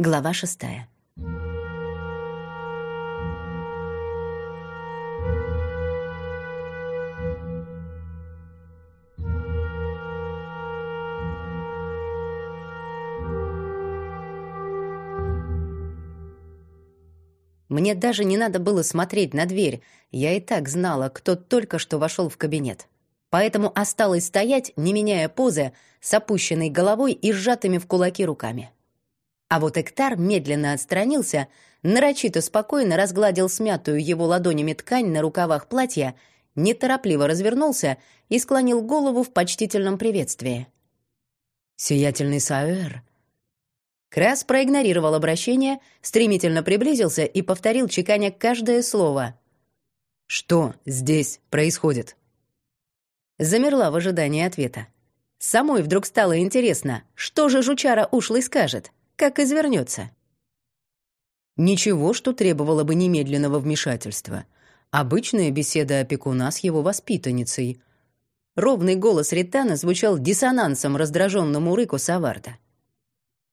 Глава шестая. Мне даже не надо было смотреть на дверь. Я и так знала, кто только что вошел в кабинет. Поэтому осталось стоять, не меняя позы, с опущенной головой и сжатыми в кулаки руками. А вот Эктар медленно отстранился, нарочито спокойно разгладил смятую его ладонями ткань на рукавах платья, неторопливо развернулся и склонил голову в почтительном приветствии. «Сиятельный Саэр!» Крас проигнорировал обращение, стремительно приблизился и повторил, чеканя каждое слово. «Что здесь происходит?» Замерла в ожидании ответа. Самой вдруг стало интересно, что же жучара ушлый скажет как извернется. Ничего, что требовало бы немедленного вмешательства. Обычная беседа опекуна с его воспитанницей. Ровный голос Ритана звучал диссонансом раздраженному рыку Саварда.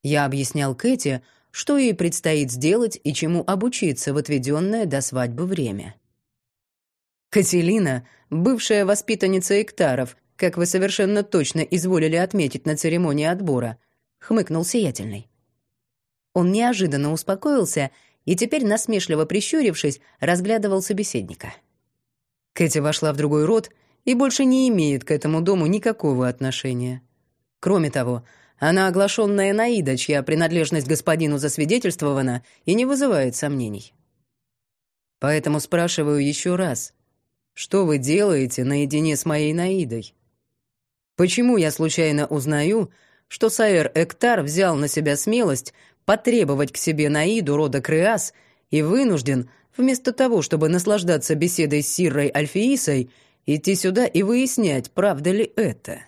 Я объяснял Кэти, что ей предстоит сделать и чему обучиться в отведенное до свадьбы время. Кателина, бывшая воспитанница Эктаров, как вы совершенно точно изволили отметить на церемонии отбора, хмыкнул сиятельный. Он неожиданно успокоился и теперь, насмешливо прищурившись, разглядывал собеседника. Кэти вошла в другой род и больше не имеет к этому дому никакого отношения. Кроме того, она оглашенная Наида, чья принадлежность господину засвидетельствована и не вызывает сомнений. Поэтому спрашиваю еще раз, что вы делаете наедине с моей Наидой? Почему я случайно узнаю, что Саэр Эктар взял на себя смелость потребовать к себе Наиду рода Креас и вынужден, вместо того, чтобы наслаждаться беседой с Сиррой Альфеисой, идти сюда и выяснять, правда ли это.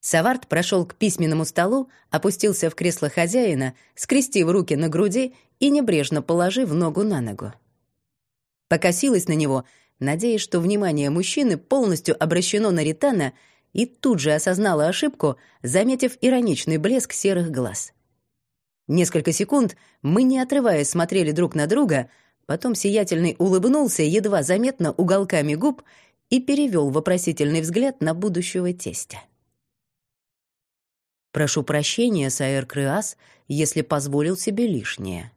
Саварт прошел к письменному столу, опустился в кресло хозяина, скрестив руки на груди и небрежно положив ногу на ногу. Покосилась на него, надеясь, что внимание мужчины полностью обращено на Ритана, и тут же осознала ошибку, заметив ироничный блеск серых глаз. Несколько секунд мы, не отрываясь, смотрели друг на друга, потом Сиятельный улыбнулся едва заметно уголками губ и перевел вопросительный взгляд на будущего тестя. «Прошу прощения, Саэр Крыас, если позволил себе лишнее».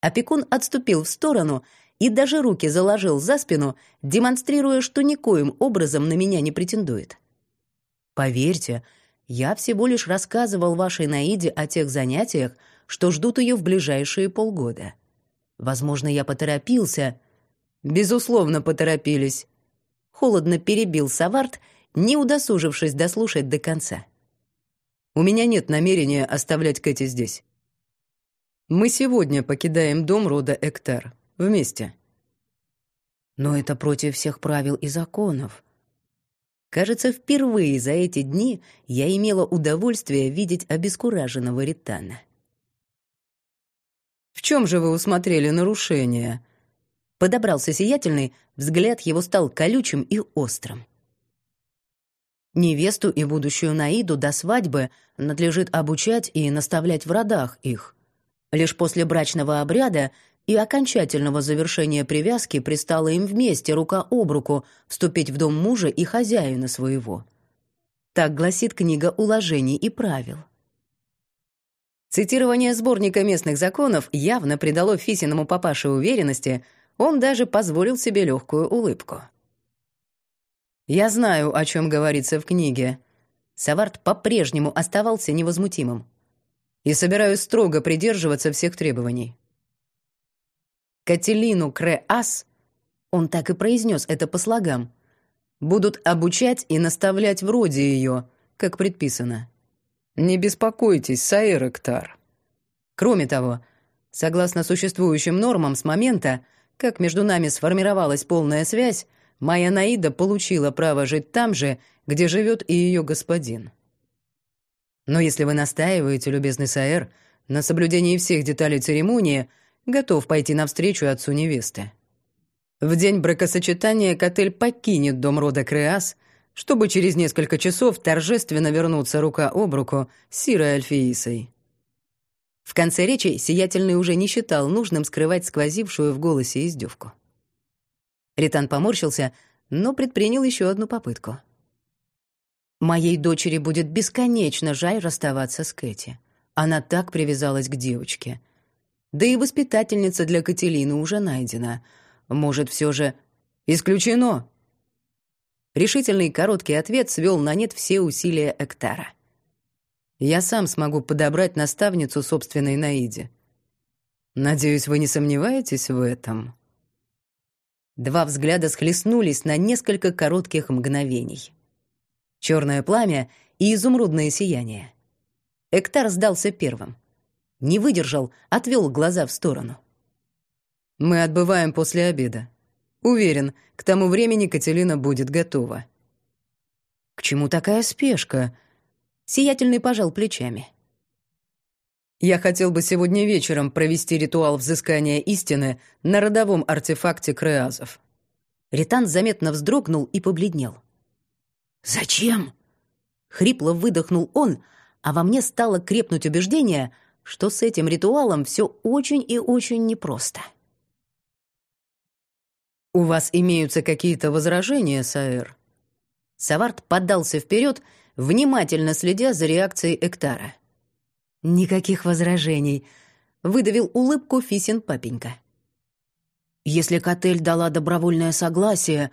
Опекун отступил в сторону и даже руки заложил за спину, демонстрируя, что никоим образом на меня не претендует. «Поверьте, я всего лишь рассказывал вашей Наиде о тех занятиях, что ждут ее в ближайшие полгода. Возможно, я поторопился. Безусловно, поторопились. Холодно перебил Саварт, не удосужившись дослушать до конца. У меня нет намерения оставлять Кэти здесь. Мы сегодня покидаем дом рода Эктар. Вместе. Но это против всех правил и законов. Кажется, впервые за эти дни я имела удовольствие видеть обескураженного Ритана. «В чем же вы усмотрели нарушение?» Подобрался сиятельный, взгляд его стал колючим и острым. Невесту и будущую Наиду до свадьбы надлежит обучать и наставлять в родах их. Лишь после брачного обряда и окончательного завершения привязки пристало им вместе, рука об руку, вступить в дом мужа и хозяина своего. Так гласит книга уложений и правил. Цитирование сборника местных законов явно придало Фисиному папаше уверенности, он даже позволил себе легкую улыбку. «Я знаю, о чем говорится в книге». Саварт по-прежнему оставался невозмутимым. «И собираюсь строго придерживаться всех требований. Кателину Креас, он так и произнес это по слогам, будут обучать и наставлять вроде ее, как предписано. Не беспокойтесь, Саир Эктар. Кроме того, согласно существующим нормам с момента, как между нами сформировалась полная связь, моя Наида получила право жить там же, где живет и ее господин. Но если вы настаиваете, любезный Саэр, на соблюдении всех деталей церемонии — готов пойти навстречу отцу невесты. В день бракосочетания Котель покинет дом рода Креас, чтобы через несколько часов торжественно вернуться рука об руку с Сирой Альфеисой. В конце речи Сиятельный уже не считал нужным скрывать сквозившую в голосе издевку. Ритан поморщился, но предпринял еще одну попытку. «Моей дочери будет бесконечно жаль расставаться с Кэти. Она так привязалась к девочке. Да и воспитательница для Кателины уже найдена. Может, все же... Исключено!» Решительный короткий ответ свел на нет все усилия Эктара. «Я сам смогу подобрать наставницу собственной Наиде. Надеюсь, вы не сомневаетесь в этом?» Два взгляда схлестнулись на несколько коротких мгновений. Черное пламя и изумрудное сияние. Эктар сдался первым. Не выдержал, отвел глаза в сторону. «Мы отбываем после обеда. Уверен, к тому времени Кателина будет готова». «К чему такая спешка?» Сиятельный пожал плечами. Я хотел бы сегодня вечером провести ритуал взыскания истины на родовом артефакте Креазов. Ритан заметно вздрогнул и побледнел. «Зачем?» Хрипло выдохнул он, а во мне стало крепнуть убеждение, что с этим ритуалом все очень и очень непросто. «У вас имеются какие-то возражения, Саэр?» Саварт поддался вперед, внимательно следя за реакцией Эктара. Никаких возражений. Выдавил улыбку Фисин папенька. Если Котель дала добровольное согласие...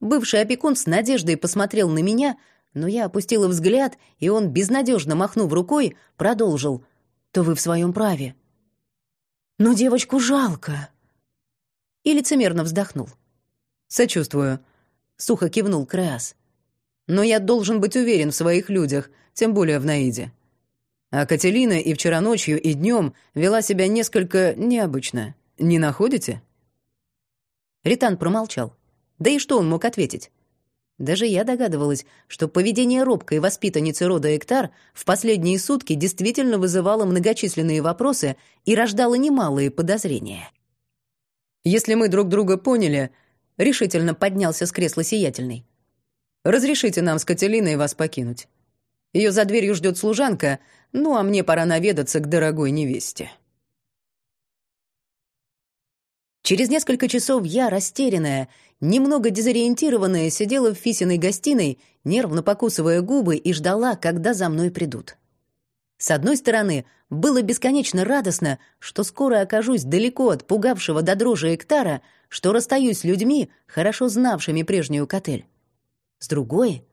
Бывший опекун с надеждой посмотрел на меня, но я опустила взгляд, и он, безнадежно махнув рукой, продолжил. «То вы в своем праве». «Но девочку жалко». И лицемерно вздохнул. «Сочувствую», — сухо кивнул Креас. «Но я должен быть уверен в своих людях, тем более в Наиде». А Кателина и вчера ночью, и днем вела себя несколько необычно. Не находите?» Ритан промолчал. Да и что он мог ответить? Даже я догадывалась, что поведение робкой воспитанницы рода Эктар в последние сутки действительно вызывало многочисленные вопросы и рождало немалые подозрения. «Если мы друг друга поняли», — решительно поднялся с кресла сиятельный, «разрешите нам с Кателиной вас покинуть. Ее за дверью ждет служанка, ну а мне пора наведаться к дорогой невесте. Через несколько часов я, растерянная, немного дезориентированная, сидела в Фисиной гостиной, нервно покусывая губы и ждала, когда за мной придут. С одной стороны, было бесконечно радостно, что скоро окажусь далеко от пугавшего до дрожи Эктара, что расстаюсь с людьми, хорошо знавшими прежнюю котель. С другой,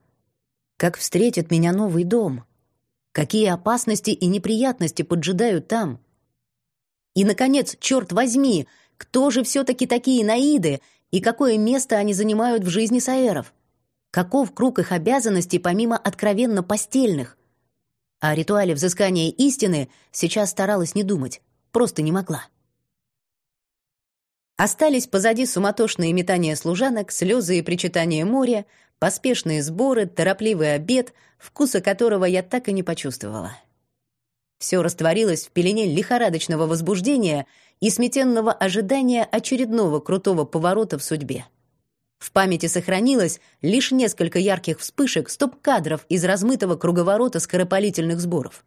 как встретит меня новый дом — Какие опасности и неприятности поджидают там? И, наконец, черт возьми, кто же все-таки такие наиды и какое место они занимают в жизни саэров? Каков круг их обязанностей помимо откровенно постельных? О ритуале взыскания истины сейчас старалась не думать, просто не могла. Остались позади суматошные метания служанок, слезы и причитания моря, Поспешные сборы, торопливый обед, вкуса которого я так и не почувствовала. Все растворилось в пелене лихорадочного возбуждения и сметенного ожидания очередного крутого поворота в судьбе. В памяти сохранилось лишь несколько ярких вспышек стоп-кадров из размытого круговорота скоропалительных сборов.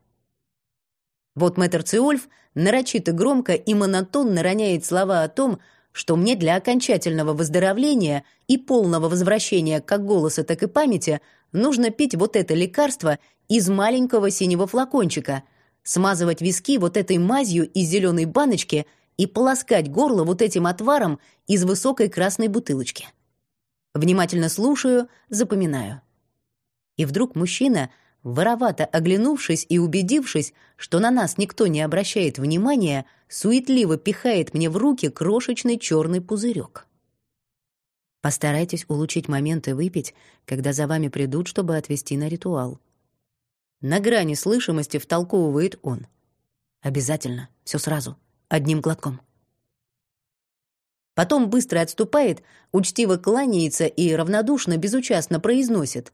Вот мэтр Циольф нарочито громко и монотонно роняет слова о том, что мне для окончательного выздоровления и полного возвращения как голоса, так и памяти нужно пить вот это лекарство из маленького синего флакончика, смазывать виски вот этой мазью из зеленой баночки и полоскать горло вот этим отваром из высокой красной бутылочки. Внимательно слушаю, запоминаю. И вдруг мужчина Воровато оглянувшись и убедившись, что на нас никто не обращает внимания, суетливо пихает мне в руки крошечный черный пузырек. Постарайтесь улучшить момент и выпить, когда за вами придут, чтобы отвезти на ритуал. На грани слышимости втолковывает он. Обязательно, все сразу, одним глотком. Потом быстро отступает, учтиво кланяется и равнодушно, безучастно произносит.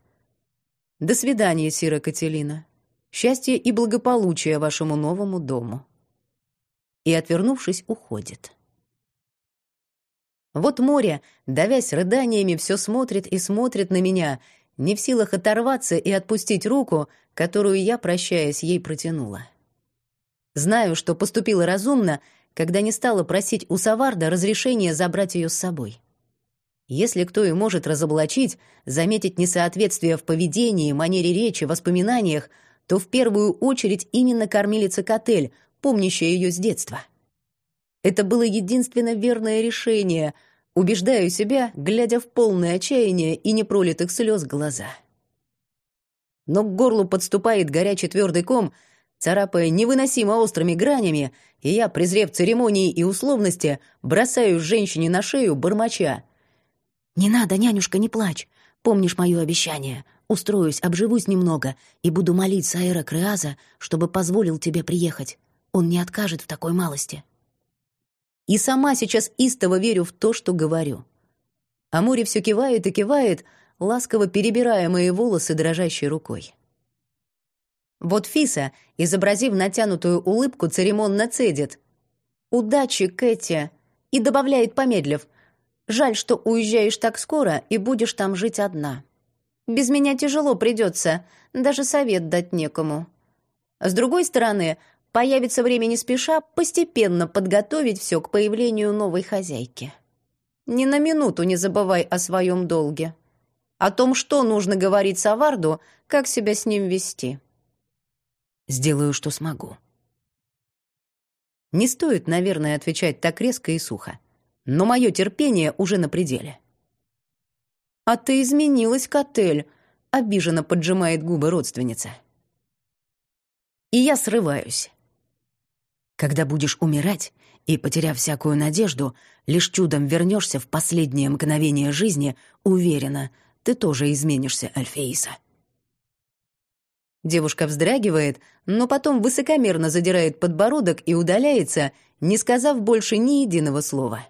До свидания, Сира Кателина. Счастья и благополучия вашему новому дому. И, отвернувшись, уходит. Вот море, давясь рыданиями, все смотрит и смотрит на меня, не в силах оторваться и отпустить руку, которую я, прощаясь, ей протянула. Знаю, что поступила разумно, когда не стала просить у Саварда разрешения забрать ее с собой. Если кто и может разоблачить, заметить несоответствие в поведении, манере речи, воспоминаниях, то в первую очередь именно кормилица Котель, помнящая ее с детства. Это было единственно верное решение, убеждаю себя, глядя в полное отчаяние и непролитых слез глаза. Но к горлу подступает горячий твердый ком, царапая невыносимо острыми гранями, и я, презрев церемонии и условности, бросаю женщине на шею бормоча. «Не надо, нянюшка, не плачь. Помнишь мое обещание? Устроюсь, обживусь немного и буду молить Саэра Креаза, чтобы позволил тебе приехать. Он не откажет в такой малости». И сама сейчас истово верю в то, что говорю. А море все кивает и кивает, ласково перебирая мои волосы дрожащей рукой. Вот Фиса, изобразив натянутую улыбку, церемонно цедит. «Удачи, Кэти!» и добавляет, помедлив. «Жаль, что уезжаешь так скоро и будешь там жить одна. Без меня тяжело придется, даже совет дать некому. С другой стороны, появится время не спеша постепенно подготовить все к появлению новой хозяйки. Ни на минуту не забывай о своем долге. О том, что нужно говорить Саварду, как себя с ним вести». Сделаю, что смогу. Не стоит, наверное, отвечать так резко и сухо. Но мое терпение уже на пределе. «А ты изменилась, Котель», — обиженно поджимает губы родственница. И я срываюсь. Когда будешь умирать и, потеряв всякую надежду, лишь чудом вернешься в последнее мгновение жизни, уверена, ты тоже изменишься, Альфеиса. Девушка вздрагивает, но потом высокомерно задирает подбородок и удаляется, не сказав больше ни единого слова.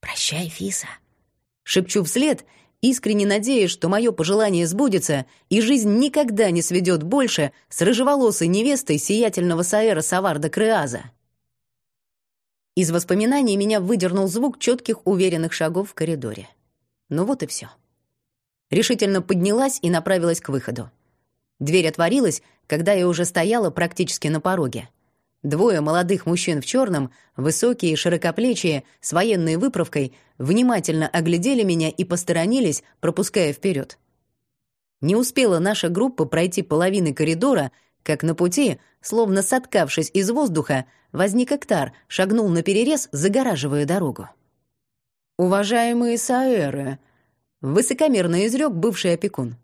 «Прощай, Фиса», — шепчу вслед, искренне надеясь, что мое пожелание сбудется, и жизнь никогда не сведет больше с рыжеволосой невестой сиятельного Саэра Саварда Креаза. Из воспоминаний меня выдернул звук четких уверенных шагов в коридоре. Ну вот и все. Решительно поднялась и направилась к выходу. Дверь отворилась, когда я уже стояла практически на пороге. Двое молодых мужчин в черном, высокие, широкоплечие, с военной выправкой, внимательно оглядели меня и посторонились, пропуская вперед. Не успела наша группа пройти половины коридора, как на пути, словно соткавшись из воздуха, возник Эктар, шагнул на перерез, загораживая дорогу. «Уважаемые Саэры!» — высокомерно изрек бывший опекун.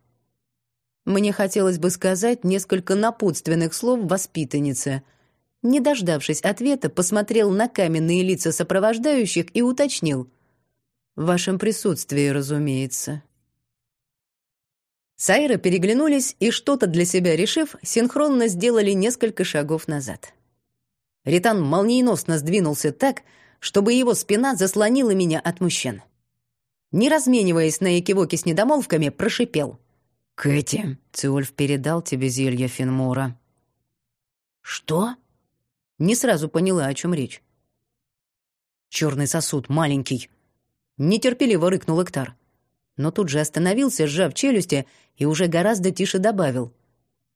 Мне хотелось бы сказать несколько напутственных слов воспитаннице. Не дождавшись ответа, посмотрел на каменные лица сопровождающих и уточнил. «В вашем присутствии, разумеется». Сайры переглянулись и, что-то для себя решив, синхронно сделали несколько шагов назад. Ритан молниеносно сдвинулся так, чтобы его спина заслонила меня от мужчин. Не размениваясь на экивоки с недомолвками, прошипел — «Кэти, Циольф передал тебе зелье Финмора». «Что?» Не сразу поняла, о чем речь. «Черный сосуд, маленький». Нетерпеливо рыкнул Эктар. Но тут же остановился, сжав челюсти, и уже гораздо тише добавил.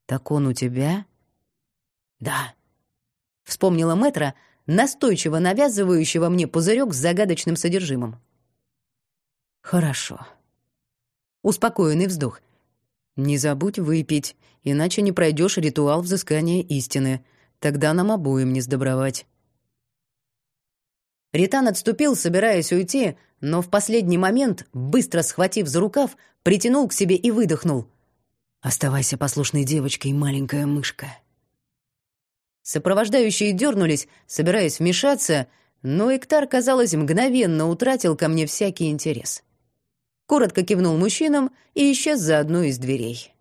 «Так он у тебя?» «Да». Вспомнила Мэтра, настойчиво навязывающего мне пузырек с загадочным содержимым. «Хорошо». Успокоенный вздох — не забудь выпить, иначе не пройдешь ритуал взыскания истины. Тогда нам обоим не сдобровать. Ритан отступил, собираясь уйти, но в последний момент, быстро схватив за рукав, притянул к себе и выдохнул. «Оставайся послушной девочкой, маленькая мышка». Сопровождающие дернулись, собираясь вмешаться, но Эктар, казалось, мгновенно утратил ко мне всякий интерес коротко кивнул мужчинам и исчез за одной из дверей.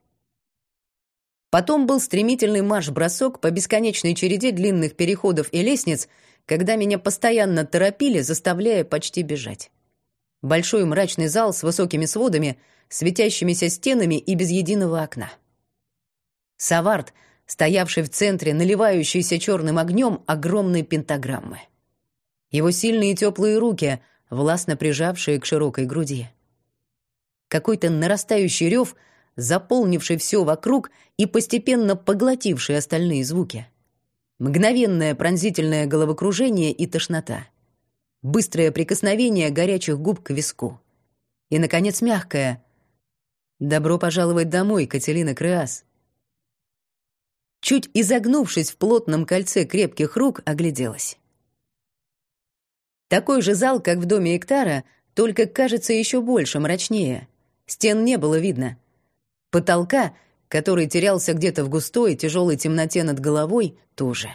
Потом был стремительный марш-бросок по бесконечной череде длинных переходов и лестниц, когда меня постоянно торопили, заставляя почти бежать. Большой мрачный зал с высокими сводами, светящимися стенами и без единого окна. Савард, стоявший в центре, наливающийся черным огнем огромной пентаграммы. Его сильные теплые руки, властно прижавшие к широкой груди какой-то нарастающий рев, заполнивший все вокруг и постепенно поглотивший остальные звуки. Мгновенное пронзительное головокружение и тошнота. Быстрое прикосновение горячих губ к виску. И, наконец, мягкое «Добро пожаловать домой, Кателина Креас». Чуть изогнувшись в плотном кольце крепких рук, огляделась. Такой же зал, как в доме Эктара, только кажется еще больше, мрачнее. Стен не было видно. Потолка, который терялся где-то в густой, тяжелой темноте над головой, тоже.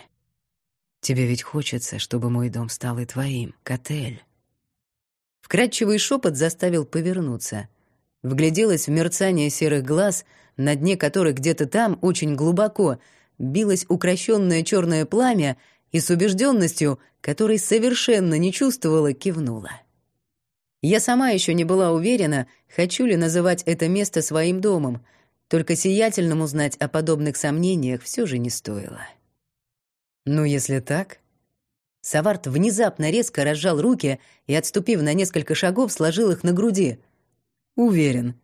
«Тебе ведь хочется, чтобы мой дом стал и твоим, Котель». Вкрадчивый шепот заставил повернуться. Вгляделась в мерцание серых глаз, на дне которых где-то там, очень глубоко, билось укращенное черное пламя, и с убежденностью, которой совершенно не чувствовала, кивнула. Я сама еще не была уверена, хочу ли называть это место своим домом, только сиятельному знать о подобных сомнениях все же не стоило. «Ну, если так...» Саварт внезапно резко разжал руки и, отступив на несколько шагов, сложил их на груди. «Уверен,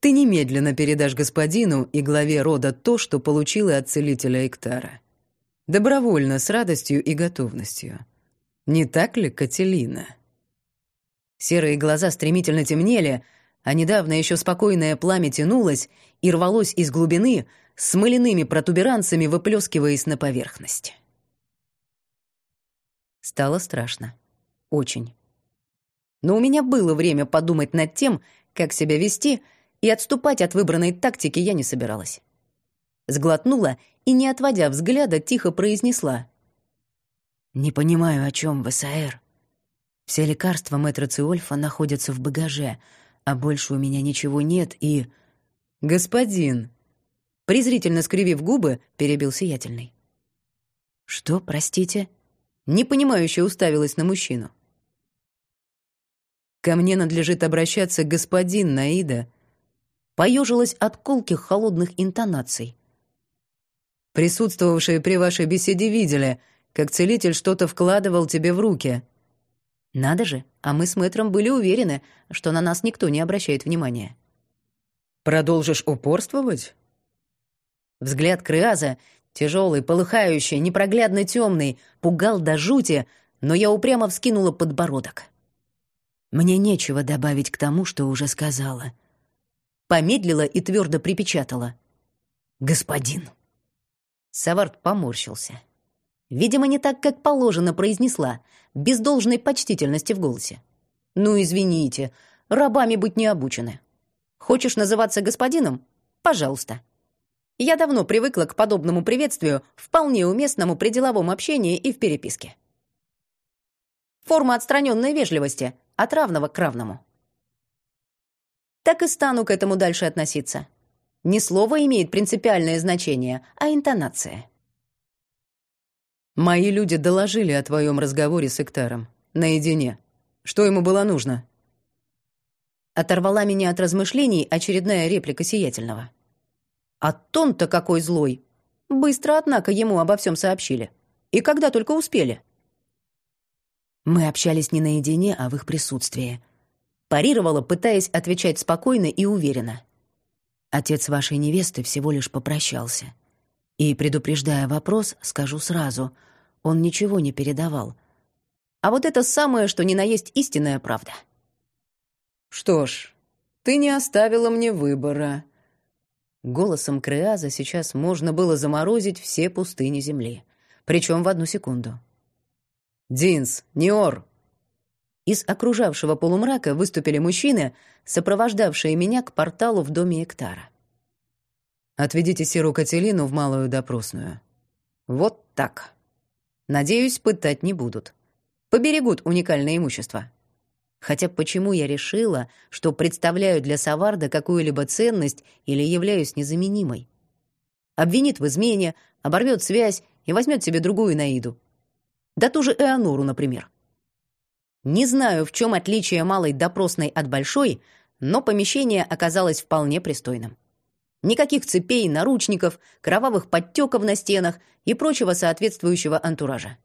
ты немедленно передашь господину и главе рода то, что получила от целителя Эктара. Добровольно, с радостью и готовностью. Не так ли, Кателина?» Серые глаза стремительно темнели, а недавно еще спокойное пламя тянулось и рвалось из глубины, с мыляными протуберанцами выплескиваясь на поверхность. Стало страшно. Очень. Но у меня было время подумать над тем, как себя вести, и отступать от выбранной тактики я не собиралась. Сглотнула и, не отводя взгляда, тихо произнесла. «Не понимаю, о чем вы, Саэр. Все лекарства мэтра Циольфа находятся в багаже, а больше у меня ничего нет и... «Господин!» Презрительно скривив губы, перебил сиятельный. «Что, простите?» Непонимающе уставилась на мужчину. «Ко мне надлежит обращаться господин Наида», поежилась от колких холодных интонаций. «Присутствовавшие при вашей беседе видели, как целитель что-то вкладывал тебе в руки. Надо же, а мы с мэтром были уверены, что на нас никто не обращает внимания. Продолжишь упорствовать? Взгляд Крыаза, тяжелый, полыхающий, непроглядно темный, пугал до жути, но я упрямо вскинула подбородок. Мне нечего добавить к тому, что уже сказала. Помедлила и твердо припечатала. «Господин». Саварт поморщился. Видимо, не так, как положено, произнесла, без должной почтительности в голосе. «Ну, извините, рабами быть не обучены. Хочешь называться господином? Пожалуйста». Я давно привыкла к подобному приветствию, вполне уместному при деловом общении и в переписке. Форма отстраненной вежливости, от равного к равному. Так и стану к этому дальше относиться. Не слово имеет принципиальное значение, а интонация. Мои люди доложили о твоем разговоре с Эктаром. Наедине. Что ему было нужно?» Оторвала меня от размышлений очередная реплика Сиятельного. «А тон-то какой злой! Быстро, однако, ему обо всем сообщили. И когда только успели». «Мы общались не наедине, а в их присутствии», парировала, пытаясь отвечать спокойно и уверенно. «Отец вашей невесты всего лишь попрощался. И, предупреждая вопрос, скажу сразу, он ничего не передавал. А вот это самое, что ни на есть истинная правда. «Что ж, ты не оставила мне выбора». Голосом Креаза сейчас можно было заморозить все пустыни Земли. Причем в одну секунду. «Динс, Ниор!» Из окружавшего полумрака выступили мужчины, сопровождавшие меня к порталу в доме Эктара. Отведите Сиру Кателину в малую допросную. Вот так. Надеюсь, пытать не будут. Поберегут уникальное имущество. Хотя почему я решила, что представляю для Саварда какую-либо ценность или являюсь незаменимой? Обвинит в измене, оборвет связь и возьмет себе другую Наиду. Да ту же Эонору, например. Не знаю, в чем отличие малой допросной от большой, но помещение оказалось вполне пристойным. Никаких цепей, наручников, кровавых подтеков на стенах и прочего соответствующего антуража.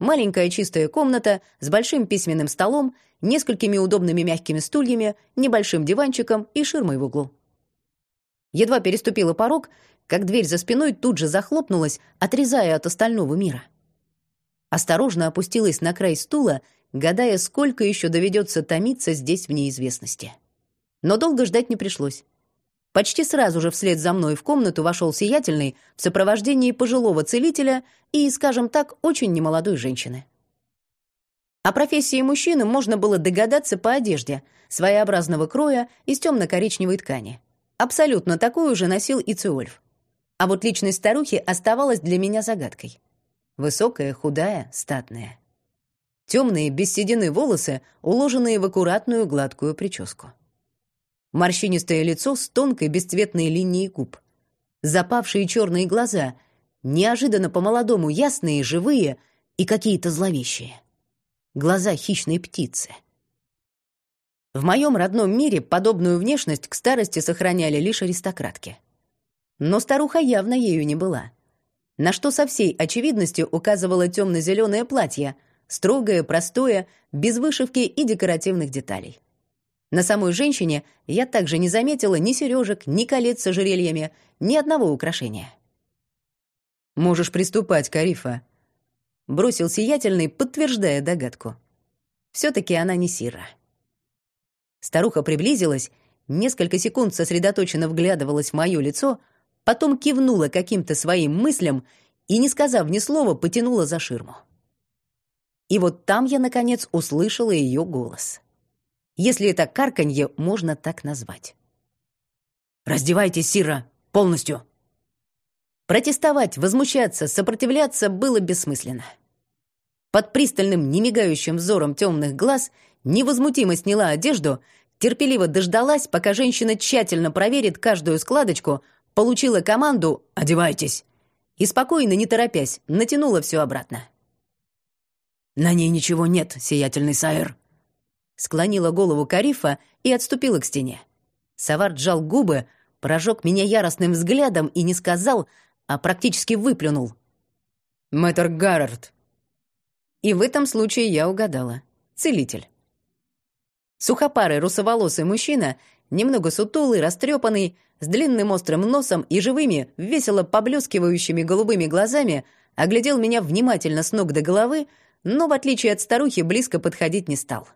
Маленькая чистая комната с большим письменным столом, несколькими удобными мягкими стульями, небольшим диванчиком и ширмой в углу. Едва переступила порог, как дверь за спиной тут же захлопнулась, отрезая от остального мира. Осторожно опустилась на край стула, гадая, сколько еще доведется томиться здесь в неизвестности. Но долго ждать не пришлось. Почти сразу же вслед за мной в комнату вошел сиятельный в сопровождении пожилого целителя и, скажем так, очень немолодой женщины. О профессии мужчины можно было догадаться по одежде, своеобразного кроя из темно-коричневой ткани. Абсолютно такую же носил и Циольф. А вот личность старухи оставалась для меня загадкой. Высокая, худая, статная. Темные, без седины волосы, уложенные в аккуратную гладкую прическу. Морщинистое лицо с тонкой бесцветной линией губ. Запавшие черные глаза, неожиданно по-молодому ясные, живые и какие-то зловещие. Глаза хищной птицы. В моем родном мире подобную внешность к старости сохраняли лишь аристократки. Но старуха явно ею не была. На что со всей очевидностью указывало темно-зеленое платье, строгое, простое, без вышивки и декоративных деталей. На самой женщине я также не заметила ни сережек, ни колец с ожерельями, ни одного украшения. «Можешь приступать, Карифа», — бросил сиятельный, подтверждая догадку. Все-таки она не Сира. Старуха приблизилась, несколько секунд сосредоточенно вглядывалась в мое лицо, потом кивнула каким-то своим мыслям и, не сказав ни слова, потянула за ширму. И вот там я, наконец, услышала ее голос если это карканье можно так назвать. «Раздевайтесь, Сира, полностью!» Протестовать, возмущаться, сопротивляться было бессмысленно. Под пристальным, немигающим взором темных глаз невозмутимо сняла одежду, терпеливо дождалась, пока женщина тщательно проверит каждую складочку, получила команду «Одевайтесь!» и спокойно, не торопясь, натянула все обратно. «На ней ничего нет, сиятельный Сайер», склонила голову Карифа и отступила к стене. Савар сжал губы, прожег меня яростным взглядом и не сказал, а практически выплюнул. «Мэтр Гаррард». И в этом случае я угадала. Целитель. Сухопарый русоволосый мужчина, немного сутулый, растрепанный, с длинным острым носом и живыми, весело поблескивающими голубыми глазами, оглядел меня внимательно с ног до головы, но, в отличие от старухи, близко подходить не стал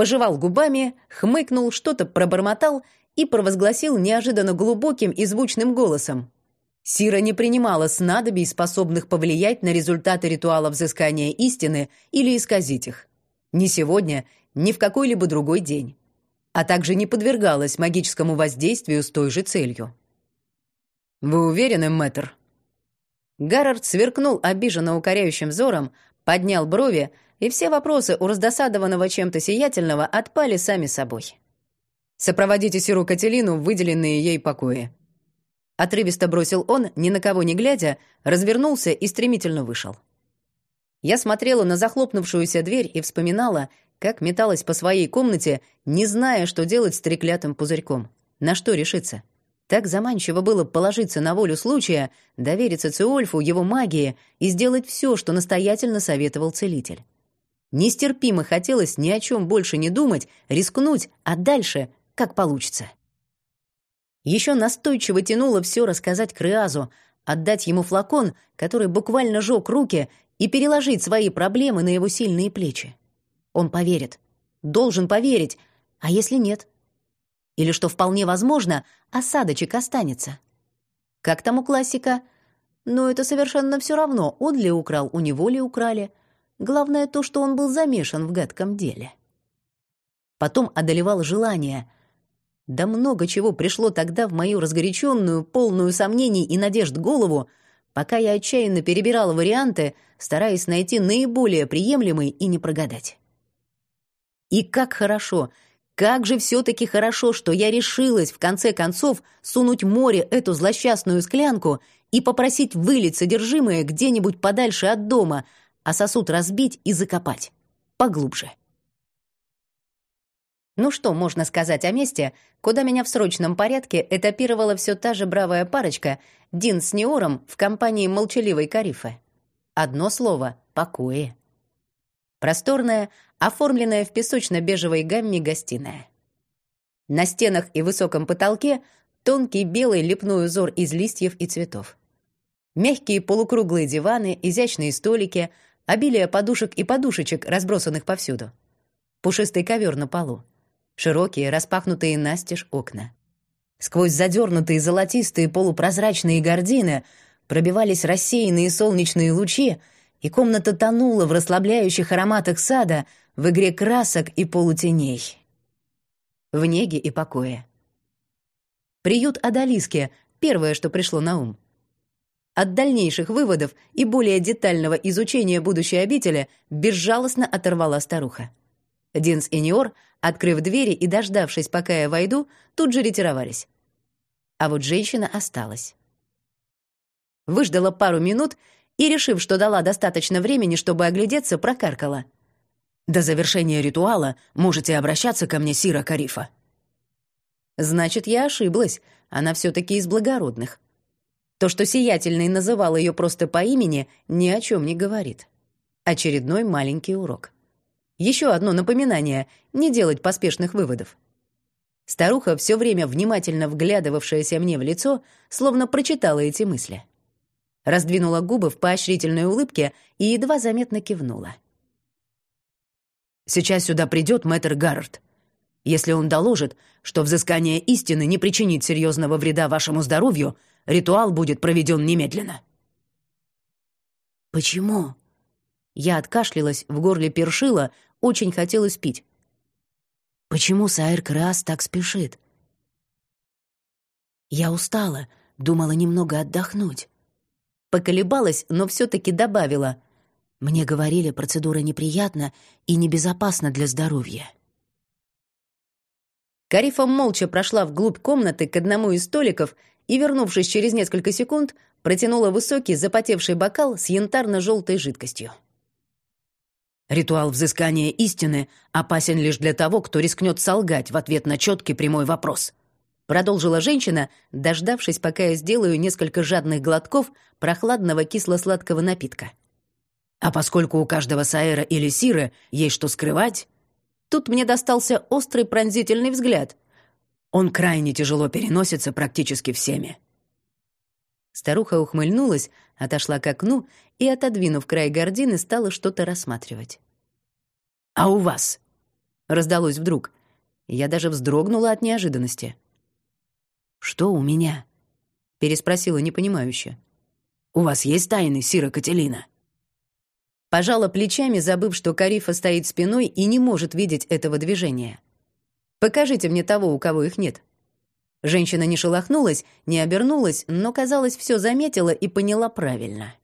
пожевал губами, хмыкнул, что-то пробормотал и провозгласил неожиданно глубоким и звучным голосом. Сира не принимала снадобий, способных повлиять на результаты ритуала взыскания истины или исказить их. Ни сегодня, ни в какой-либо другой день. А также не подвергалась магическому воздействию с той же целью. «Вы уверены, мэтр?» Гаррард сверкнул обиженно укоряющим взором, поднял брови, и все вопросы у раздосадованного чем-то сиятельного отпали сами собой. «Сопроводите Сиру Кателину в выделенные ей покои». Отрывисто бросил он, ни на кого не глядя, развернулся и стремительно вышел. Я смотрела на захлопнувшуюся дверь и вспоминала, как металась по своей комнате, не зная, что делать с треклятым пузырьком. На что решиться? Так заманчиво было положиться на волю случая, довериться Циольфу, его магии и сделать все, что настоятельно советовал целитель. Нестерпимо хотелось ни о чем больше не думать, рискнуть, а дальше как получится. Еще настойчиво тянуло все рассказать Креазу, отдать ему флакон, который буквально жег руки, и переложить свои проблемы на его сильные плечи. Он поверит. Должен поверить. А если нет? Или, что вполне возможно, осадочек останется. Как там у классика? Но это совершенно все равно, он ли украл, у него ли украли. Главное то, что он был замешан в гадком деле. Потом одолевал желание. Да много чего пришло тогда в мою разгоряченную, полную сомнений и надежд голову, пока я отчаянно перебирала варианты, стараясь найти наиболее приемлемый и не прогадать. И как хорошо, как же все-таки хорошо, что я решилась в конце концов сунуть море эту злосчастную склянку и попросить вылить содержимое где-нибудь подальше от дома, а сосуд разбить и закопать. Поглубже. Ну что можно сказать о месте, куда меня в срочном порядке этапировала все та же бравая парочка Дин с Неором в компании молчаливой Карифы? Одно слово — покое. Просторная, оформленная в песочно-бежевой гамме гостиная. На стенах и высоком потолке тонкий белый лепной узор из листьев и цветов. Мягкие полукруглые диваны, изящные столики, обилие подушек и подушечек, разбросанных повсюду. Пушистый ковер на полу. Широкие, распахнутые настежь окна. Сквозь задернутые золотистые полупрозрачные гардины пробивались рассеянные солнечные лучи, и комната тонула в расслабляющих ароматах сада, в игре красок и полутеней. В неге и покое. Приют Адалиски — первое, что пришло на ум. От дальнейших выводов и более детального изучения будущей обители безжалостно оторвала старуха. Динс и Ниор, открыв двери и дождавшись, пока я войду, тут же ретировались. А вот женщина осталась. Выждала пару минут и, решив, что дала достаточно времени, чтобы оглядеться, прокаркала. «До завершения ритуала можете обращаться ко мне, Сира Карифа». Значит, я ошиблась. Она все таки из благородных. То, что Сиятельный называл ее просто по имени, ни о чем не говорит. Очередной маленький урок. Еще одно напоминание — не делать поспешных выводов. Старуха, все время внимательно вглядывавшаяся мне в лицо, словно прочитала эти мысли раздвинула губы в поощрительной улыбке и едва заметно кивнула. «Сейчас сюда придет мэтр Гаррет. Если он доложит, что взыскание истины не причинит серьезного вреда вашему здоровью, ритуал будет проведен немедленно». «Почему?» Я откашлялась, в горле першила, очень хотелось пить. «Почему Сайр Крас так спешит?» «Я устала, думала немного отдохнуть». Поколебалась, но все-таки добавила. «Мне говорили, процедура неприятна и небезопасна для здоровья». Карифа молча прошла вглубь комнаты к одному из столиков и, вернувшись через несколько секунд, протянула высокий запотевший бокал с янтарно-желтой жидкостью. Ритуал взыскания истины опасен лишь для того, кто рискнет солгать в ответ на четкий прямой вопрос продолжила женщина, дождавшись, пока я сделаю несколько жадных глотков прохладного кисло-сладкого напитка. А поскольку у каждого Саэра или Сиры есть что скрывать, тут мне достался острый пронзительный взгляд. Он крайне тяжело переносится практически всеми. Старуха ухмыльнулась, отошла к окну и, отодвинув край гардины, стала что-то рассматривать. «А у вас?» — раздалось вдруг. Я даже вздрогнула от неожиданности. «Что у меня?» — переспросила непонимающе. «У вас есть тайны, Сира Кателина?» Пожала плечами, забыв, что Карифа стоит спиной и не может видеть этого движения. «Покажите мне того, у кого их нет». Женщина не шелохнулась, не обернулась, но, казалось, все заметила и поняла правильно.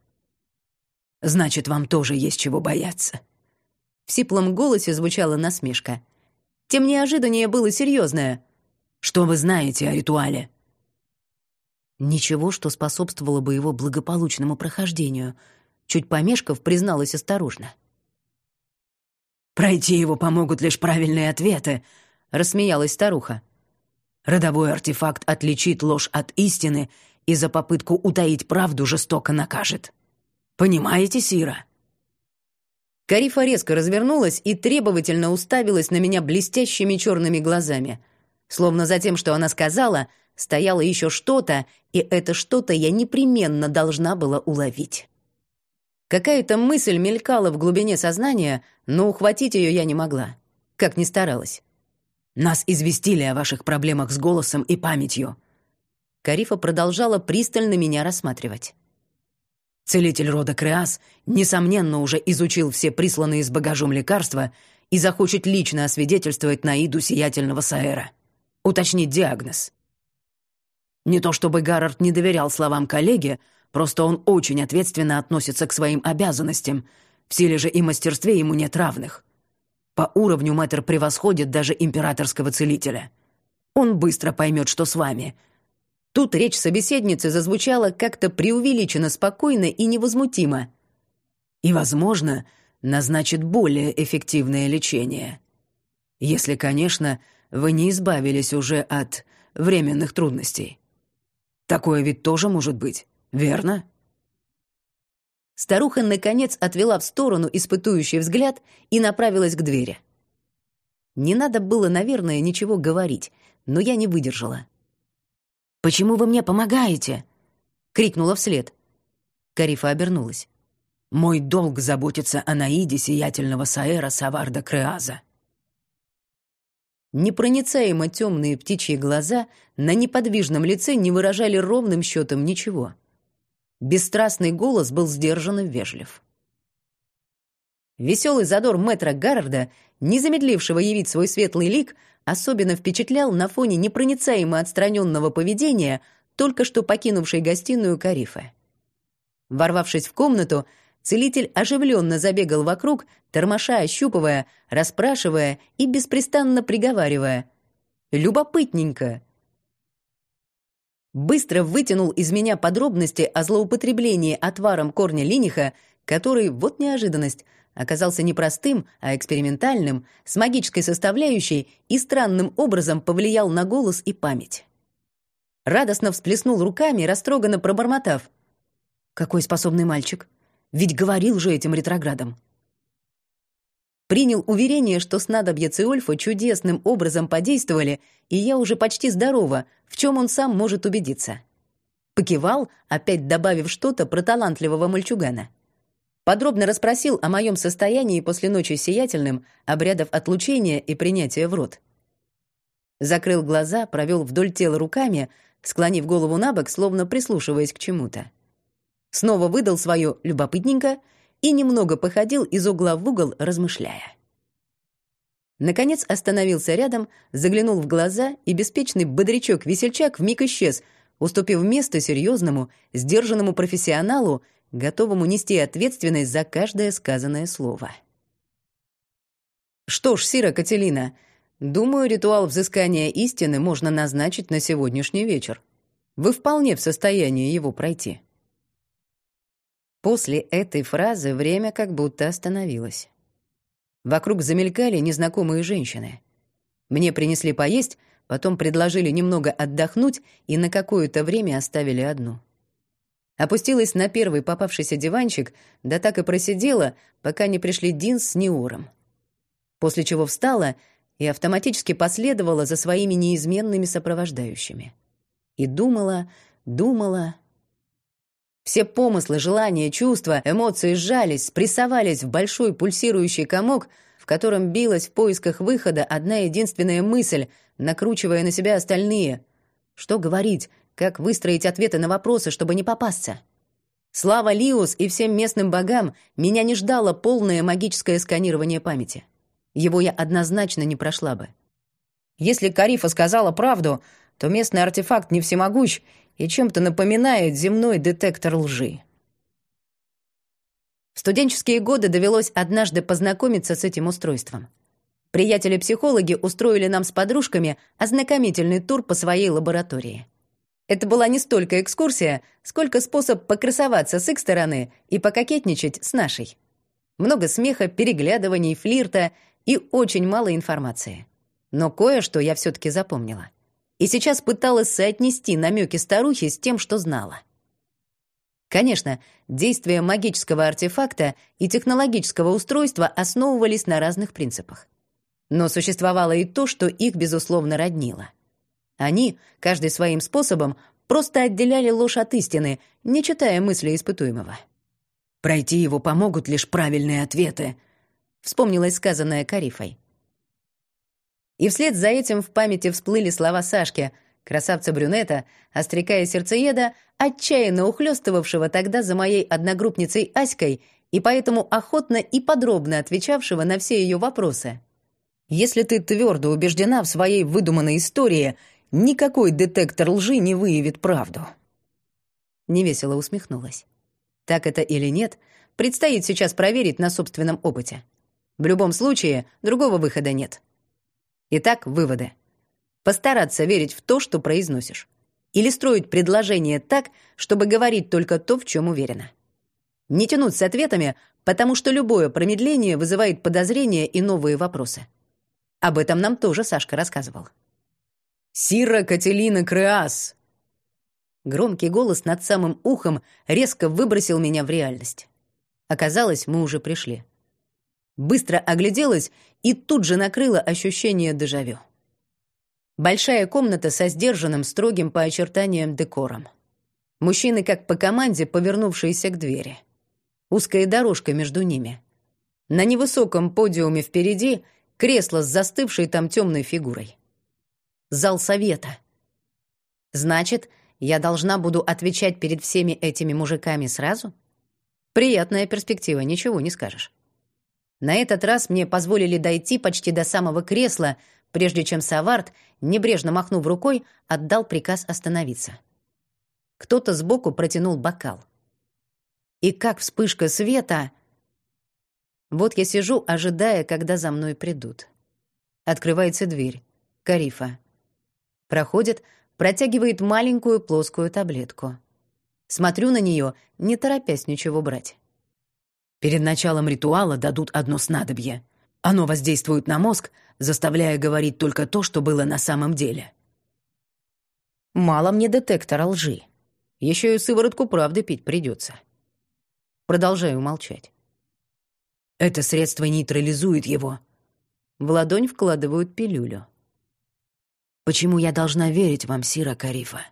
«Значит, вам тоже есть чего бояться». В сиплом голосе звучала насмешка. Тем неожиданнее было серьезное. Что вы знаете о ритуале?» Ничего, что способствовало бы его благополучному прохождению. Чуть помешков, призналась осторожно. «Пройти его помогут лишь правильные ответы», — рассмеялась старуха. «Родовой артефакт отличит ложь от истины и за попытку утаить правду жестоко накажет. Понимаете, Сира?» Карифа резко развернулась и требовательно уставилась на меня блестящими черными глазами — Словно за тем, что она сказала, стояло еще что-то, и это что-то я непременно должна была уловить. Какая-то мысль мелькала в глубине сознания, но ухватить ее я не могла, как ни старалась. «Нас известили о ваших проблемах с голосом и памятью». Карифа продолжала пристально меня рассматривать. Целитель рода Креас, несомненно, уже изучил все присланные с багажом лекарства и захочет лично освидетельствовать Наиду сиятельного Саэра уточнить диагноз. Не то чтобы Гаррард не доверял словам коллеги, просто он очень ответственно относится к своим обязанностям, в силе же и мастерстве ему нет равных. По уровню мэтр превосходит даже императорского целителя. Он быстро поймет, что с вами. Тут речь собеседницы зазвучала как-то преувеличенно спокойно и невозмутимо. И, возможно, назначит более эффективное лечение. Если, конечно, вы не избавились уже от временных трудностей. Такое ведь тоже может быть, верно?» Старуха, наконец, отвела в сторону испытующий взгляд и направилась к двери. Не надо было, наверное, ничего говорить, но я не выдержала. Почему вы мне помогаете?» — крикнула вслед. Карифа обернулась. «Мой долг заботиться о Наиде сиятельного Саэра Саварда Креаза». Непроницаемо темные птичьи глаза на неподвижном лице не выражали ровным счетом ничего. Бесстрастный голос был сдержан и вежлив. Веселый задор мэтра Гаррарда, не замедлившего явить свой светлый лик, особенно впечатлял на фоне непроницаемо отстраненного поведения только что покинувшей гостиную Карифы. Ворвавшись в комнату, целитель оживленно забегал вокруг, тормоша ощупывая, расспрашивая и беспрестанно приговаривая. «Любопытненько!» Быстро вытянул из меня подробности о злоупотреблении отваром корня линиха, который, вот неожиданность, оказался не простым, а экспериментальным, с магической составляющей и странным образом повлиял на голос и память. Радостно всплеснул руками, растроганно пробормотав. «Какой способный мальчик! Ведь говорил же этим ретроградом!» Принял уверение, что снадобья Циольфа чудесным образом подействовали, и я уже почти здорова, в чем он сам может убедиться. Покивал, опять добавив что-то про талантливого мальчугана. Подробно расспросил о моем состоянии после ночи сиятельным, обрядов отлучения и принятия в рот. Закрыл глаза, провел вдоль тела руками, склонив голову на бок, словно прислушиваясь к чему-то. Снова выдал свое «любопытненько» и немного походил из угла в угол, размышляя. Наконец остановился рядом, заглянул в глаза, и беспечный бодрячок-весельчак вмиг исчез, уступив место серьезному, сдержанному профессионалу, готовому нести ответственность за каждое сказанное слово. Что ж, Сира Кателина, думаю, ритуал взыскания истины можно назначить на сегодняшний вечер. Вы вполне в состоянии его пройти. После этой фразы время как будто остановилось. Вокруг замелькали незнакомые женщины. Мне принесли поесть, потом предложили немного отдохнуть и на какое-то время оставили одну. Опустилась на первый попавшийся диванчик, да так и просидела, пока не пришли Дин с Неором. После чего встала и автоматически последовала за своими неизменными сопровождающими. И думала, думала. Все помыслы, желания, чувства, эмоции сжались, спрессовались в большой пульсирующий комок, в котором билась в поисках выхода одна единственная мысль, накручивая на себя остальные. Что говорить, как выстроить ответы на вопросы, чтобы не попасться? Слава Лиус и всем местным богам, меня не ждало полное магическое сканирование памяти. Его я однозначно не прошла бы. Если Карифа сказала правду, то местный артефакт не всемогущ и чем-то напоминает земной детектор лжи. В студенческие годы довелось однажды познакомиться с этим устройством. Приятели-психологи устроили нам с подружками ознакомительный тур по своей лаборатории. Это была не столько экскурсия, сколько способ покрасоваться с их стороны и пококетничать с нашей. Много смеха, переглядываний, флирта и очень мало информации. Но кое-что я все-таки запомнила. И сейчас пыталась соотнести намеки старухи с тем, что знала. Конечно, действия магического артефакта и технологического устройства основывались на разных принципах. Но существовало и то, что их, безусловно, роднило. Они, каждый своим способом, просто отделяли ложь от истины, не читая мысли испытуемого. «Пройти его помогут лишь правильные ответы», — вспомнилось сказанное Карифой. И вслед за этим в памяти всплыли слова Сашки, красавца-брюнета, остряка и сердцееда, отчаянно ухлёстывавшего тогда за моей одногруппницей Аськой и поэтому охотно и подробно отвечавшего на все ее вопросы. «Если ты твердо убеждена в своей выдуманной истории Никакой детектор лжи не выявит правду. Невесело усмехнулась. Так это или нет, предстоит сейчас проверить на собственном опыте. В любом случае, другого выхода нет. Итак, выводы. Постараться верить в то, что произносишь. Или строить предложение так, чтобы говорить только то, в чем уверена. Не тянуть с ответами, потому что любое промедление вызывает подозрения и новые вопросы. Об этом нам тоже Сашка рассказывал. «Сира Кателина Креас!» Громкий голос над самым ухом резко выбросил меня в реальность. Оказалось, мы уже пришли. Быстро огляделась и тут же накрыло ощущение дежавю. Большая комната со сдержанным, строгим по очертаниям декором. Мужчины, как по команде, повернувшиеся к двери. Узкая дорожка между ними. На невысоком подиуме впереди кресло с застывшей там темной фигурой. Зал совета. Значит, я должна буду отвечать перед всеми этими мужиками сразу? Приятная перспектива, ничего не скажешь. На этот раз мне позволили дойти почти до самого кресла, прежде чем Саварт, небрежно махнув рукой, отдал приказ остановиться. Кто-то сбоку протянул бокал. И как вспышка света... Вот я сижу, ожидая, когда за мной придут. Открывается дверь. Карифа. Проходит, протягивает маленькую плоскую таблетку. Смотрю на нее, не торопясь ничего брать. Перед началом ритуала дадут одно снадобье. Оно воздействует на мозг, заставляя говорить только то, что было на самом деле. Мало мне детектора лжи. Еще и сыворотку правды пить придется. Продолжаю молчать. Это средство нейтрализует его. В ладонь вкладывают пилюлю. Почему я должна верить вам, Сира Карифа?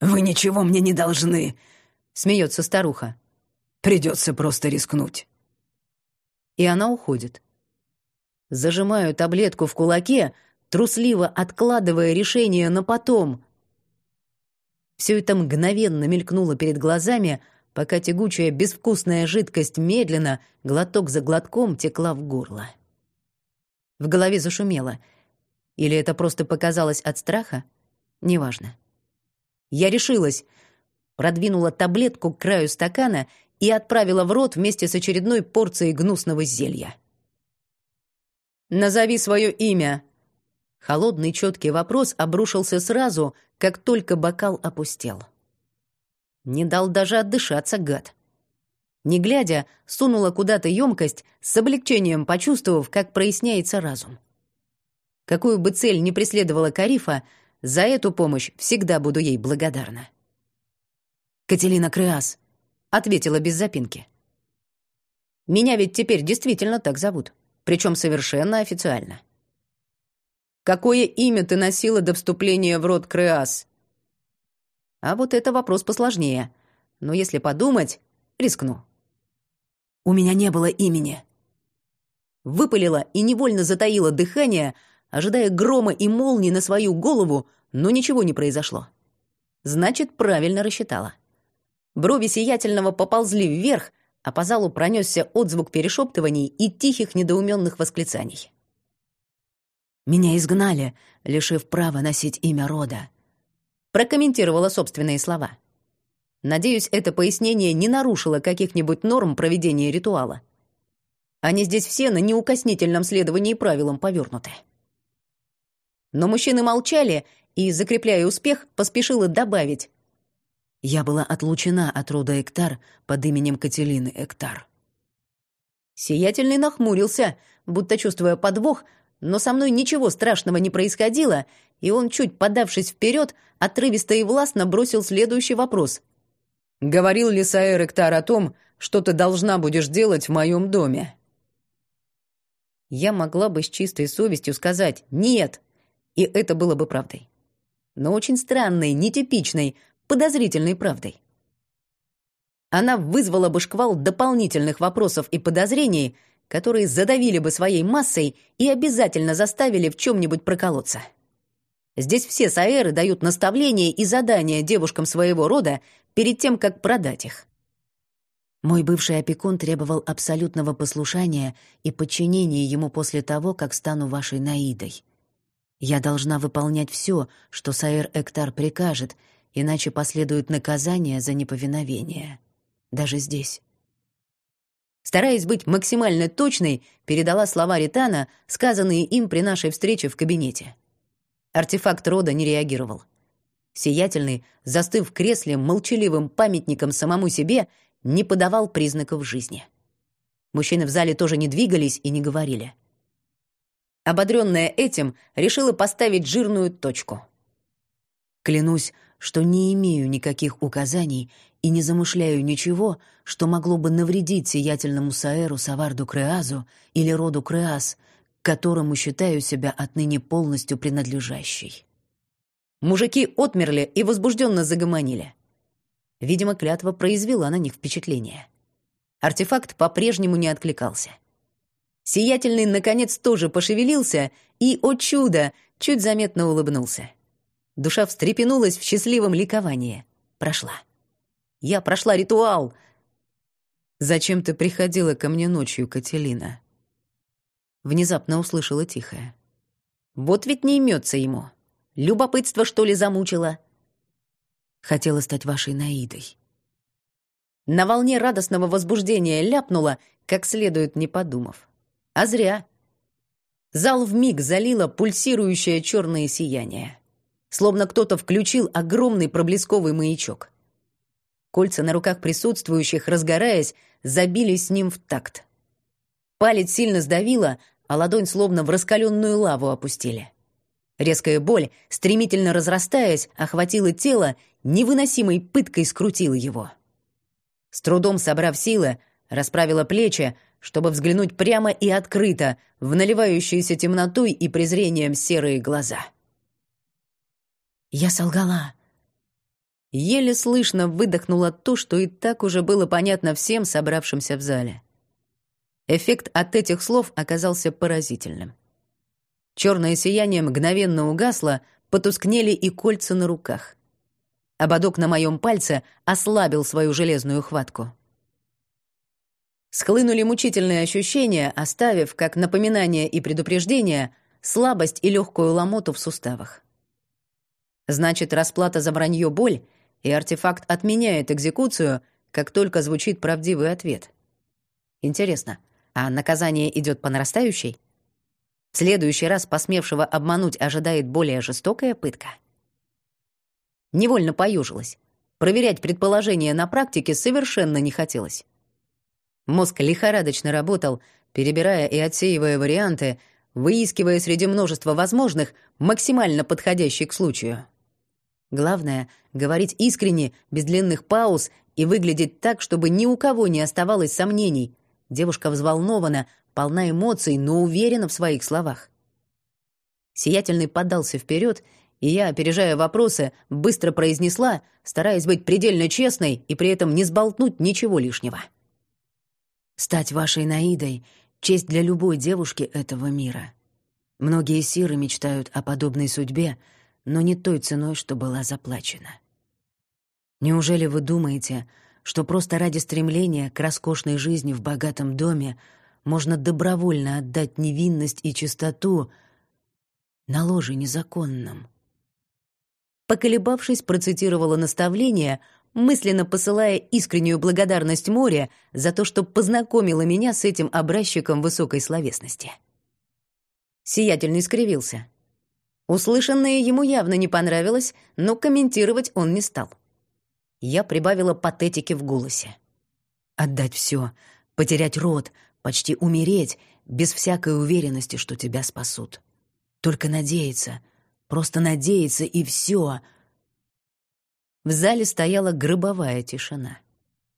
Вы ничего мне не должны, смеется старуха. Придется просто рискнуть. И она уходит. Зажимаю таблетку в кулаке, трусливо откладывая решение на потом. Все это мгновенно мелькнуло перед глазами, пока тягучая безвкусная жидкость медленно, глоток за глотком, текла в горло. В голове зашумело. Или это просто показалось от страха? Неважно. Я решилась, продвинула таблетку к краю стакана и отправила в рот вместе с очередной порцией гнусного зелья. «Назови свое имя!» Холодный четкий вопрос обрушился сразу, как только бокал опустел. Не дал даже отдышаться, гад. Не глядя, сунула куда-то емкость, с облегчением почувствовав, как проясняется разум. Какую бы цель ни преследовала Карифа, за эту помощь всегда буду ей благодарна. «Кателина Креас», ответила без запинки. Меня ведь теперь действительно так зовут, причем совершенно официально. Какое имя ты носила до вступления в род Креас? А вот это вопрос посложнее. Но если подумать, рискну. У меня не было имени. Выпалила и невольно затаила дыхание, ожидая грома и молнии на свою голову, но ничего не произошло. Значит, правильно рассчитала. Брови сиятельного поползли вверх, а по залу пронесся отзвук перешептываний и тихих недоуменных восклицаний. «Меня изгнали, лишив права носить имя рода», прокомментировала собственные слова. Надеюсь, это пояснение не нарушило каких-нибудь норм проведения ритуала. Они здесь все на неукоснительном следовании правилам повернуты. Но мужчины молчали, и, закрепляя успех, поспешила добавить, я была отлучена от рода Эктар под именем Кателины Эктар. Сиятельный нахмурился, будто чувствуя подвох, но со мной ничего страшного не происходило, и он, чуть подавшись вперед, отрывисто и властно бросил следующий вопрос. «Говорил ли Саэр Эктар о том, что ты должна будешь делать в моем доме?» Я могла бы с чистой совестью сказать «нет», и это было бы правдой. Но очень странной, нетипичной, подозрительной правдой. Она вызвала бы шквал дополнительных вопросов и подозрений, которые задавили бы своей массой и обязательно заставили в чем-нибудь проколоться. Здесь все саэры дают наставления и задания девушкам своего рода перед тем, как продать их. Мой бывший опекун требовал абсолютного послушания и подчинения ему после того, как стану вашей Наидой. Я должна выполнять все, что Саэр Эктар прикажет, иначе последует наказание за неповиновение. Даже здесь. Стараясь быть максимально точной, передала слова Ритана, сказанные им при нашей встрече в кабинете. Артефакт рода не реагировал. Сиятельный, застыв в кресле молчаливым памятником самому себе, не подавал признаков жизни. Мужчины в зале тоже не двигались и не говорили. Ободренная этим, решила поставить жирную точку. Клянусь, что не имею никаких указаний и не замышляю ничего, что могло бы навредить сиятельному Саэру Саварду Креазу или роду Креаз, которому считаю себя отныне полностью принадлежащей. Мужики отмерли и возбужденно загомонили. Видимо, клятва произвела на них впечатление. Артефакт по-прежнему не откликался. Сиятельный, наконец, тоже пошевелился и, о чудо, чуть заметно улыбнулся. Душа встрепенулась в счастливом ликовании. Прошла. Я прошла ритуал. «Зачем ты приходила ко мне ночью, Кателина?» Внезапно услышала тихое. «Вот ведь не имется ему. Любопытство, что ли, замучило?» Хотела стать вашей Наидой. На волне радостного возбуждения ляпнула, как следует не подумав. А зря. Зал вмиг залило пульсирующее черное сияние словно кто-то включил огромный проблесковый маячок. Кольца на руках присутствующих, разгораясь, забились с ним в такт. Палец сильно сдавило, а ладонь словно в раскаленную лаву опустили. Резкая боль, стремительно разрастаясь, охватила тело, невыносимой пыткой скрутила его. С трудом собрав силы, расправила плечи, чтобы взглянуть прямо и открыто в наливающиеся темнотой и презрением серые глаза. Я солгала. Еле слышно выдохнула то, что и так уже было понятно всем собравшимся в зале. Эффект от этих слов оказался поразительным. Черное сияние мгновенно угасло, потускнели и кольца на руках. Ободок на моем пальце ослабил свою железную хватку. Схлынули мучительные ощущения, оставив, как напоминание и предупреждение, слабость и легкую ломоту в суставах. Значит, расплата за вранье — боль, и артефакт отменяет экзекуцию, как только звучит правдивый ответ. Интересно, а наказание идет по нарастающей? В следующий раз посмевшего обмануть ожидает более жестокая пытка? Невольно поюжилась. Проверять предположения на практике совершенно не хотелось. Мозг лихорадочно работал, перебирая и отсеивая варианты, выискивая среди множества возможных максимально подходящий к случаю. Главное — говорить искренне, без длинных пауз и выглядеть так, чтобы ни у кого не оставалось сомнений. Девушка взволнована, полна эмоций, но уверена в своих словах. Сиятельный подался вперед, и я, опережая вопросы, быстро произнесла, стараясь быть предельно честной и при этом не сболтнуть ничего лишнего. «Стать вашей Наидой — честь для любой девушки этого мира. Многие сиры мечтают о подобной судьбе — но не той ценой, что была заплачена. Неужели вы думаете, что просто ради стремления к роскошной жизни в богатом доме можно добровольно отдать невинность и чистоту на ложе незаконном? Поколебавшись, процитировала наставление, мысленно посылая искреннюю благодарность море за то, что познакомила меня с этим образчиком высокой словесности. Сиятельный скривился. Услышанное ему явно не понравилось, но комментировать он не стал. Я прибавила патетики в голосе. «Отдать все, потерять род, почти умереть, без всякой уверенности, что тебя спасут. Только надеяться, просто надеяться, и все». В зале стояла гробовая тишина.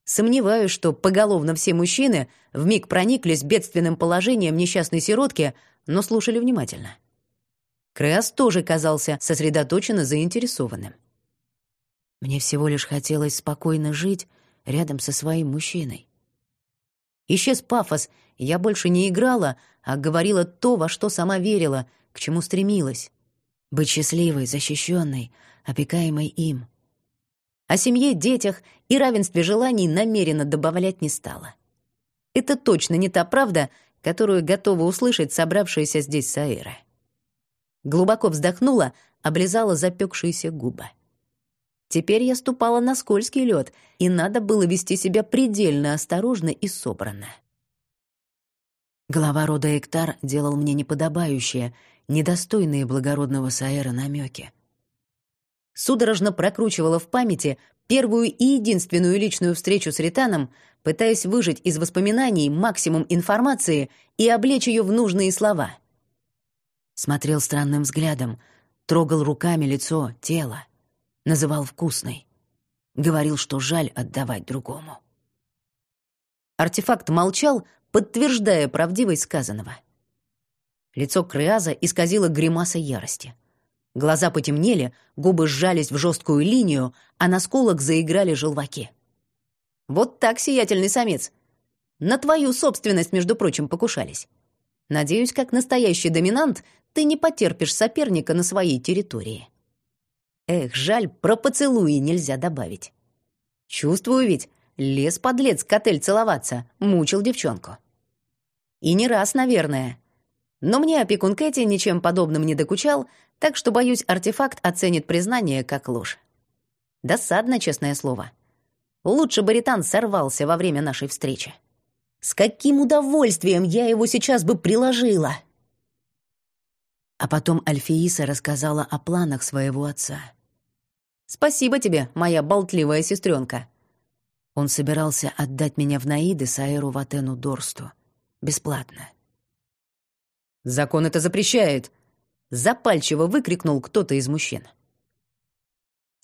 Сомневаюсь, что поголовно все мужчины вмиг прониклись бедственным положением несчастной сиротки, но слушали внимательно. Креас тоже казался сосредоточенно заинтересованным. Мне всего лишь хотелось спокойно жить рядом со своим мужчиной. Исчез пафос, я больше не играла, а говорила то, во что сама верила, к чему стремилась. Быть счастливой, защищенной, опекаемой им. О семье, детях и равенстве желаний намеренно добавлять не стала. Это точно не та правда, которую готова услышать собравшаяся здесь Саира глубоко вздохнула, облизала запекшиеся губы. Теперь я ступала на скользкий лед, и надо было вести себя предельно осторожно и собранно. Глава рода Эктар делал мне неподобающие, недостойные благородного Саэра намеки. Судорожно прокручивала в памяти первую и единственную личную встречу с Ританом, пытаясь выжать из воспоминаний максимум информации и облечь ее в нужные слова — смотрел странным взглядом, трогал руками лицо, тело, называл вкусной, говорил, что жаль отдавать другому. Артефакт молчал, подтверждая правдивость сказанного. Лицо Креаза исказило гримаса ярости. Глаза потемнели, губы сжались в жесткую линию, а на скулах заиграли желваки. «Вот так, сиятельный самец! На твою собственность, между прочим, покушались. Надеюсь, как настоящий доминант, ты не потерпишь соперника на своей территории». Эх, жаль, про поцелуи нельзя добавить. Чувствую ведь, лез подлец котель целоваться, мучил девчонку. И не раз, наверное. Но мне опекун Кэти ничем подобным не докучал, так что, боюсь, артефакт оценит признание как ложь. Досадно, честное слово. Лучше бы Ритан сорвался во время нашей встречи. С каким удовольствием я его сейчас бы приложила! А потом Альфеиса рассказала о планах своего отца. «Спасибо тебе, моя болтливая сестренка. Он собирался отдать меня в Наиды Саэру Ватену Дорсту. Бесплатно. «Закон это запрещает!» — запальчиво выкрикнул кто-то из мужчин.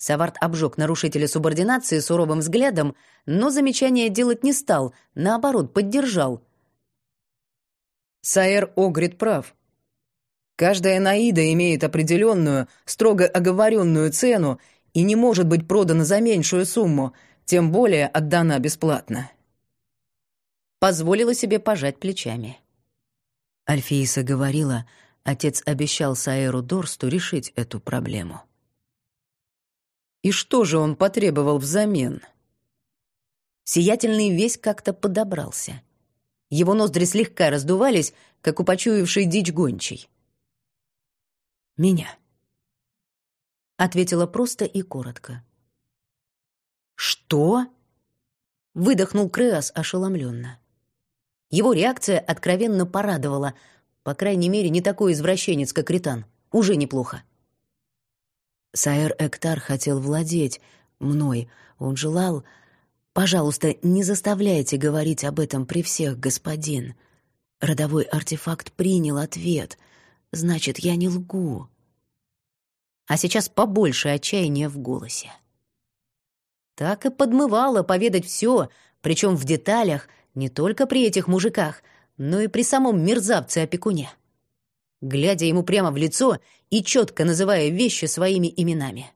Саварт обжег нарушителя субординации суровым взглядом, но замечания делать не стал, наоборот, поддержал. Саэр Огрид прав. Каждая наида имеет определенную, строго оговоренную цену и не может быть продана за меньшую сумму — тем более отдана бесплатно. Позволила себе пожать плечами. Альфииса говорила, отец обещал Саэру Дорсту решить эту проблему. И что же он потребовал взамен? Сиятельный весь как-то подобрался. Его ноздри слегка раздувались, как у почуявшей дичь гончей. «Меня», — ответила просто и коротко. «Что?» — выдохнул Креас ошеломленно. Его реакция откровенно порадовала. По крайней мере, не такой извращенец, как Ритан. Уже неплохо. Саэр Эктар хотел владеть мной. Он желал... Пожалуйста, не заставляйте говорить об этом при всех, господин. Родовой артефакт принял ответ. Значит, я не лгу. А сейчас побольше отчаяния в голосе. Так и подмывало поведать все, причем в деталях, не только при этих мужиках, но и при самом мерзавце-опекуне. Глядя ему прямо в лицо и четко называя вещи своими именами.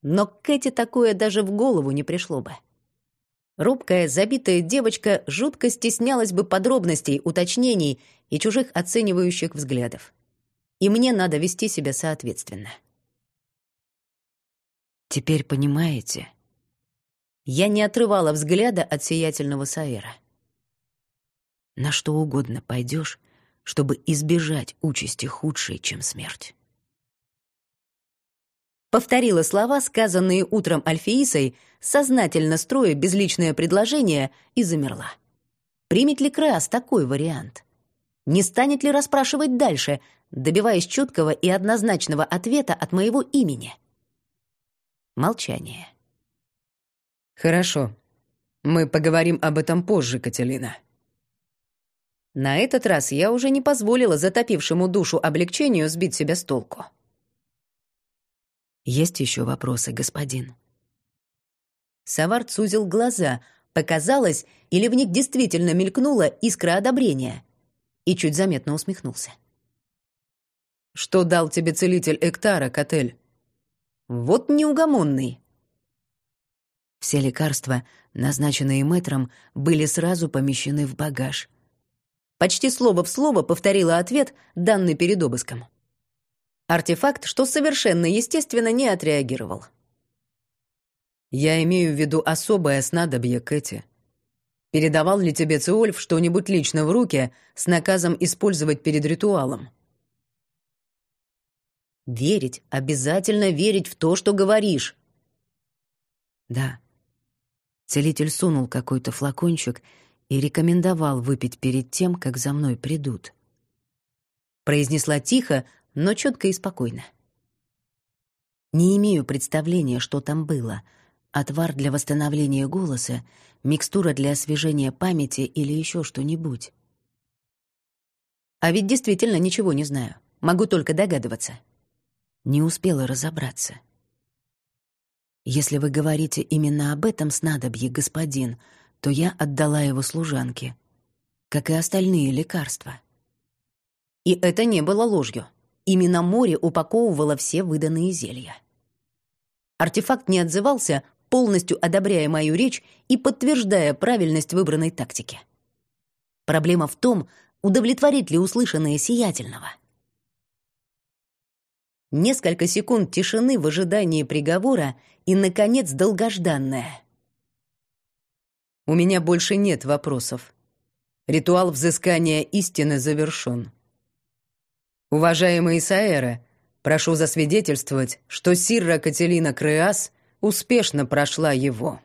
Но Кэти такое даже в голову не пришло бы. Робкая, забитая девочка жутко стеснялась бы подробностей, уточнений и чужих оценивающих взглядов. И мне надо вести себя соответственно. «Теперь понимаете?» Я не отрывала взгляда от сиятельного Саэра. На что угодно пойдешь, чтобы избежать участи худшей, чем смерть. Повторила слова, сказанные утром Альфеисой, сознательно строя безличное предложение, и замерла. Примет ли Крас такой вариант? Не станет ли расспрашивать дальше, добиваясь четкого и однозначного ответа от моего имени? Молчание. Хорошо. Мы поговорим об этом позже, Кателина. На этот раз я уже не позволила затопившему душу облегчению сбить себя с толку. Есть еще вопросы, господин? Савард сузил глаза. Показалось, или в них действительно мелькнула искра одобрения. И чуть заметно усмехнулся. «Что дал тебе целитель Эктара, Котель?» «Вот неугомонный. Все лекарства, назначенные мэтром, были сразу помещены в багаж. Почти слово в слово повторила ответ, данный перед обыском. Артефакт, что совершенно естественно, не отреагировал. «Я имею в виду особое снадобье, Кэти. Передавал ли тебе Циольф что-нибудь лично в руки с наказом использовать перед ритуалом?» «Верить, обязательно верить в то, что говоришь». «Да, Целитель сунул какой-то флакончик и рекомендовал выпить перед тем, как за мной придут. Произнесла тихо, но четко и спокойно. Не имею представления, что там было. Отвар для восстановления голоса, микстура для освежения памяти или еще что-нибудь. А ведь действительно ничего не знаю. Могу только догадываться. Не успела разобраться. Если вы говорите именно об этом снадобье, господин, то я отдала его служанке, как и остальные лекарства. И это не было ложью. Именно море упаковывало все выданные зелья. Артефакт не отзывался, полностью одобряя мою речь и подтверждая правильность выбранной тактики. Проблема в том, удовлетворит ли услышанное сиятельного. Несколько секунд тишины в ожидании приговора и, наконец, долгожданное. «У меня больше нет вопросов. Ритуал взыскания истины завершен. Уважаемые Саэры, прошу засвидетельствовать, что Сирра Кателина Креас успешно прошла его».